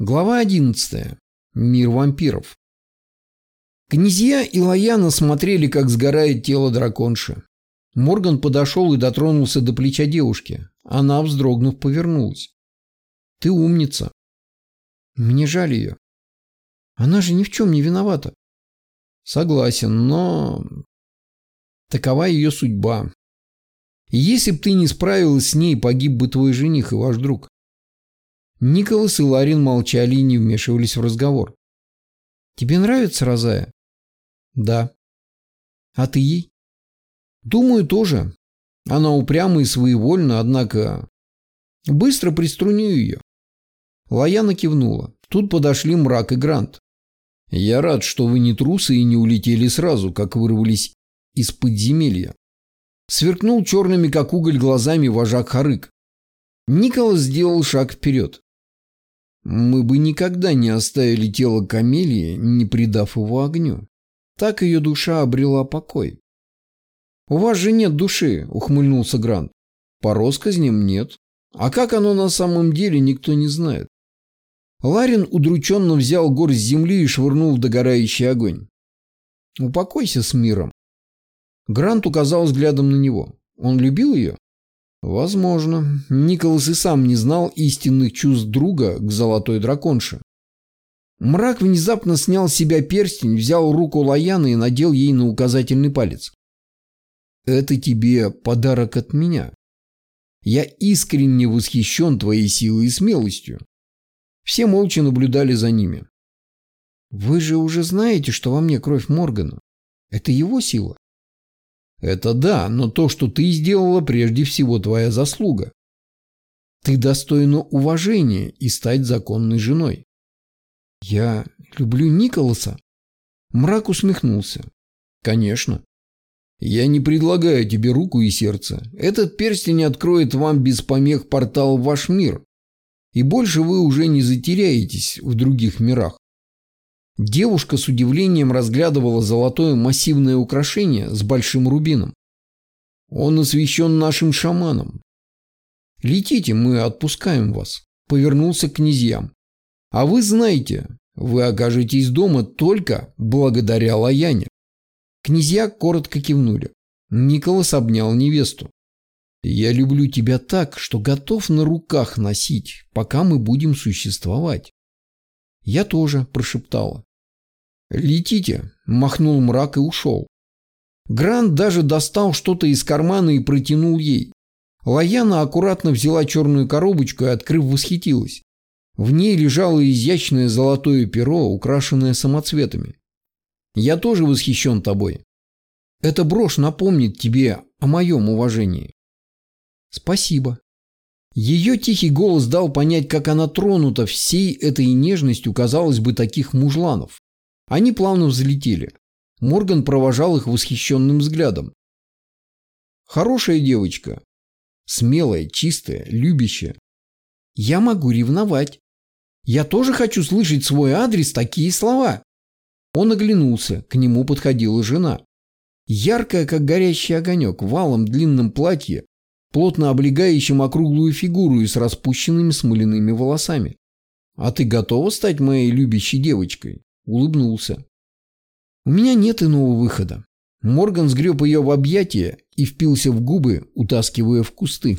Глава 11. Мир вампиров. Князья и Лаяна смотрели, как сгорает тело драконши. Морган подошел и дотронулся до плеча девушки. Она, вздрогнув, повернулась. «Ты умница». «Мне жаль ее. Она же ни в чем не виновата». «Согласен, но...» «Такова ее судьба. Если б ты не справилась с ней, погиб бы твой жених и ваш друг». Николас и Ларин молчали и не вмешивались в разговор. «Тебе нравится Розая?» «Да». «А ты ей?» «Думаю, тоже. Она упряма и своевольна, однако...» «Быстро приструню ее». Лаяна кивнула. Тут подошли Мрак и Грант. «Я рад, что вы не трусы и не улетели сразу, как вырвались из подземелья». Сверкнул черными, как уголь, глазами вожак Харык. Николас сделал шаг вперед. Мы бы никогда не оставили тело Камелии, не придав его огню. Так ее душа обрела покой. «У вас же нет души», — ухмыльнулся Грант. «По россказням нет. А как оно на самом деле, никто не знает». Ларин удрученно взял горсть земли и швырнул в догорающий огонь. «Упокойся с миром». Грант указал взглядом на него. Он любил ее? Возможно. Николас и сам не знал истинных чувств друга к золотой драконше. Мрак внезапно снял с себя перстень, взял руку Лаяны и надел ей на указательный палец. «Это тебе подарок от меня. Я искренне восхищен твоей силой и смелостью». Все молча наблюдали за ними. «Вы же уже знаете, что во мне кровь Моргана. Это его сила?» Это да, но то, что ты сделала, прежде всего твоя заслуга. Ты достойна уважения и стать законной женой. Я люблю Николаса. Мрак усмехнулся. Конечно. Я не предлагаю тебе руку и сердце. Этот перстень откроет вам без помех портал в ваш мир. И больше вы уже не затеряетесь в других мирах. Девушка с удивлением разглядывала золотое массивное украшение с большим рубином. Он освящен нашим шаманом. Летите, мы отпускаем вас. Повернулся к князьям. А вы знаете, вы окажетесь дома только благодаря Лаяне. Князья коротко кивнули. Николас обнял невесту. «Я люблю тебя так, что готов на руках носить, пока мы будем существовать». «Я тоже», – прошептала. «Летите!» – махнул мрак и ушел. Грант даже достал что-то из кармана и протянул ей. Лаяна аккуратно взяла черную коробочку и, открыв, восхитилась. В ней лежало изящное золотое перо, украшенное самоцветами. «Я тоже восхищен тобой. Эта брошь напомнит тебе о моем уважении». «Спасибо». Ее тихий голос дал понять, как она тронута всей этой нежностью, казалось бы, таких мужланов. Они плавно взлетели. Морган провожал их восхищенным взглядом. Хорошая девочка. Смелая, чистая, любящая. Я могу ревновать. Я тоже хочу слышать свой адрес такие слова. Он оглянулся, к нему подходила жена. Яркая, как горящий огонек, в валом длинном платье, плотно облегающем округлую фигуру и с распущенными смоляными волосами. «А ты готова стать моей любящей девочкой?» Улыбнулся. У меня нет иного выхода. Морган сгреб ее в объятия и впился в губы, утаскивая в кусты.